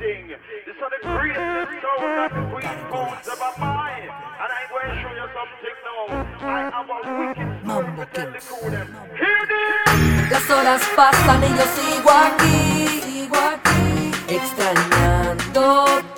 thing. This is the greatest sound that the queen bones of my mind. And I'm going to show you something now. I have a wicked story to tell the crew them. Hear this! Las horas pasan y yo sigo aquí, sigo aquí, extrañándote.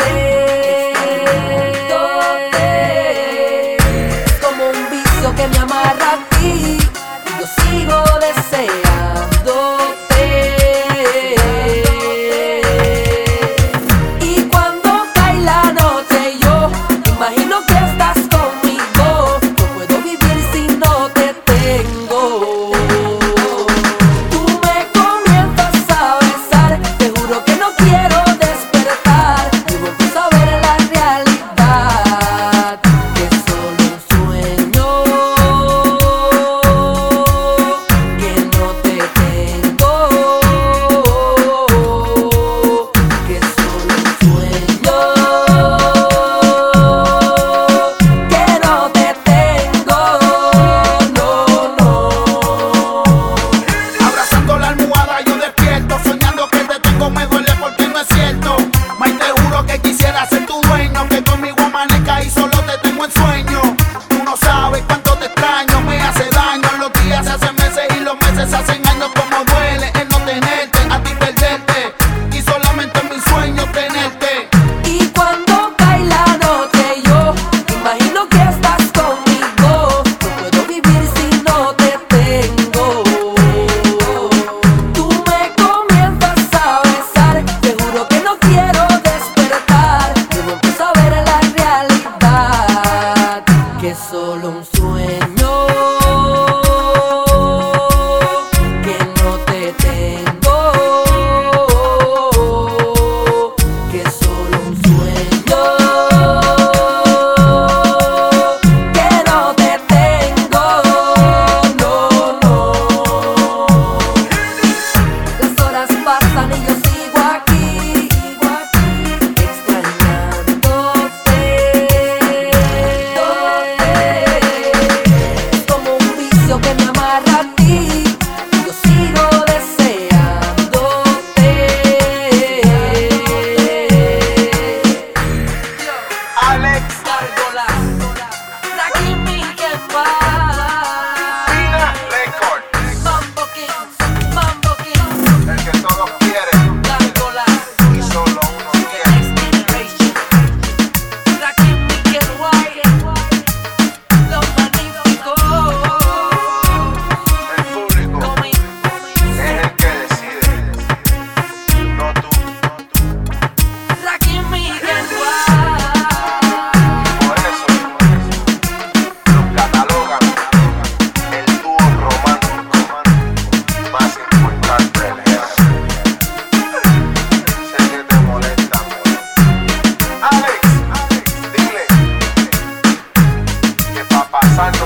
San